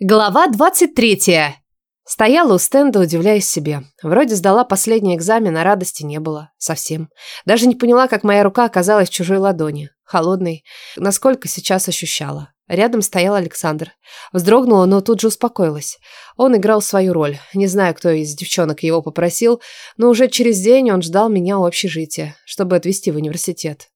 Глава 23. Стояла у стенда, удивляясь себе. Вроде сдала последний экзамен, а радости не было. Совсем. Даже не поняла, как моя рука оказалась в чужой ладони. Холодной. Насколько сейчас ощущала. Рядом стоял Александр. Вздрогнула, но тут же успокоилась. Он играл свою роль. Не знаю, кто из девчонок его попросил, но уже через день он ждал меня у общежития, чтобы отвезти в университет.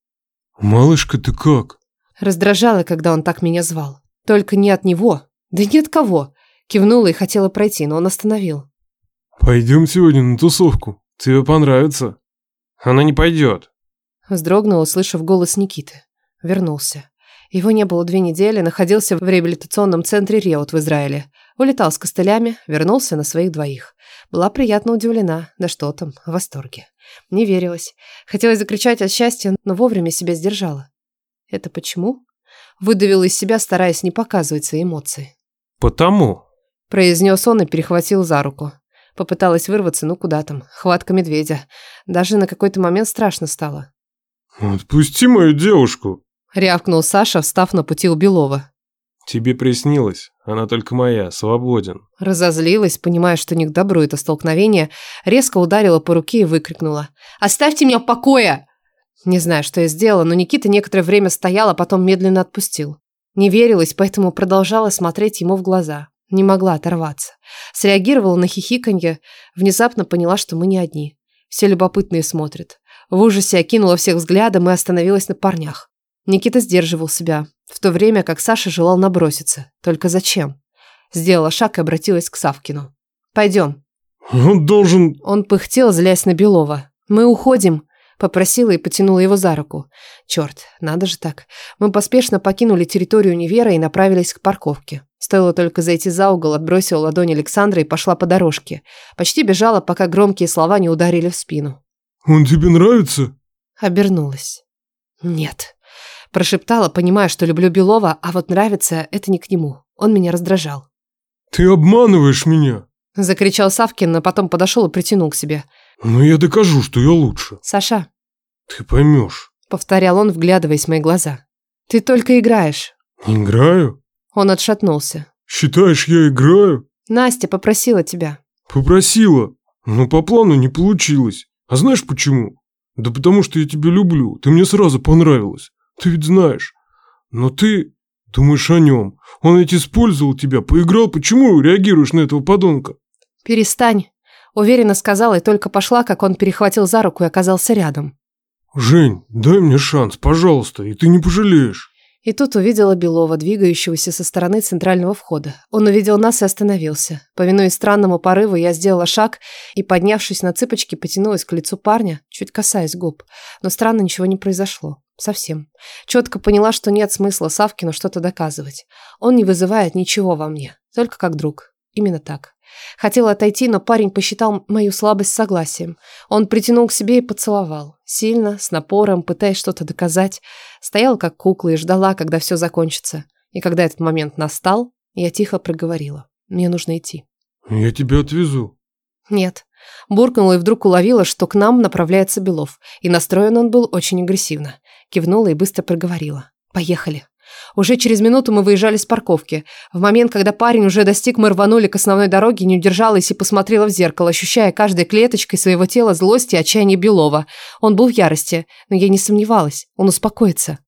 «Малышка, ты как?» Раздражало, когда он так меня звал. Только не от него, «Да нет кого!» Кивнула и хотела пройти, но он остановил. «Пойдем сегодня на тусовку. Тебе понравится». «Она не пойдет». Вздрогнула, услышав голос Никиты. Вернулся. Его не было две недели, находился в реабилитационном центре Реут в Израиле. Улетал с костылями, вернулся на своих двоих. Была приятно удивлена, да что там, в восторге. Не верилась. Хотелось закричать от счастья, но вовремя себя сдержала. Это почему? Выдавила из себя, стараясь не показывать свои эмоции. «Потому», – произнес он и перехватил за руку. Попыталась вырваться, ну куда там, хватка медведя. Даже на какой-то момент страшно стало. «Отпусти мою девушку!» – рявкнул Саша, встав на пути у Белова. «Тебе приснилось. Она только моя. Свободен». Разозлилась, понимая, что не к добру это столкновение, резко ударила по руке и выкрикнула. «Оставьте меня в покое!» Не знаю, что я сделала, но Никита некоторое время стоял, а потом медленно отпустил. Не верилась, поэтому продолжала смотреть ему в глаза. Не могла оторваться. Среагировала на хихиканье, внезапно поняла, что мы не одни. Все любопытные смотрят. В ужасе окинула всех взглядом и остановилась на парнях. Никита сдерживал себя, в то время как Саша желал наброситься. Только зачем? Сделала шаг и обратилась к Савкину. «Пойдем». «Он должен...» Он пыхтел, злясь на Белова. «Мы уходим», Попросила и потянула его за руку. Черт, надо же так. Мы поспешно покинули территорию универа и направились к парковке. Стоило только зайти за угол, отбросила ладонь Александра и пошла по дорожке. Почти бежала, пока громкие слова не ударили в спину. «Он тебе нравится?» Обернулась. «Нет». Прошептала, понимая, что люблю Белова, а вот нравится это не к нему. Он меня раздражал. «Ты обманываешь меня!» Закричал Савкин, а потом подошел и притянул к себе. «Но я докажу, что я лучше». «Саша». «Ты поймешь», — повторял он, вглядываясь в мои глаза. «Ты только играешь». «Играю?» Он отшатнулся. «Считаешь, я играю?» «Настя попросила тебя». «Попросила, но по плану не получилось. А знаешь почему? Да потому что я тебя люблю, ты мне сразу понравилась. Ты ведь знаешь. Но ты думаешь о нем. Он ведь использовал тебя, поиграл. Почему реагируешь на этого подонка?» «Перестань». Уверенно сказала и только пошла, как он перехватил за руку и оказался рядом. «Жень, дай мне шанс, пожалуйста, и ты не пожалеешь». И тут увидела Белова, двигающегося со стороны центрального входа. Он увидел нас и остановился. Повинуясь странному порыву, я сделала шаг и, поднявшись на цыпочки, потянулась к лицу парня, чуть касаясь губ. Но странно ничего не произошло. Совсем. Четко поняла, что нет смысла Савкину что-то доказывать. Он не вызывает ничего во мне, только как друг. Именно так. Хотела отойти, но парень посчитал мою слабость согласием. Он притянул к себе и поцеловал. Сильно, с напором, пытаясь что-то доказать. Стояла как кукла и ждала, когда все закончится. И когда этот момент настал, я тихо проговорила. Мне нужно идти. «Я тебя отвезу». «Нет». Буркнула и вдруг уловила, что к нам направляется Белов. И настроен он был очень агрессивно. Кивнула и быстро проговорила. «Поехали». Уже через минуту мы выезжали с парковки. В момент, когда парень уже достиг, мы рванули к основной дороге, не удержалась и посмотрела в зеркало, ощущая каждой клеточкой своего тела злость и отчаяние Белова. Он был в ярости, но я не сомневалась. Он успокоится.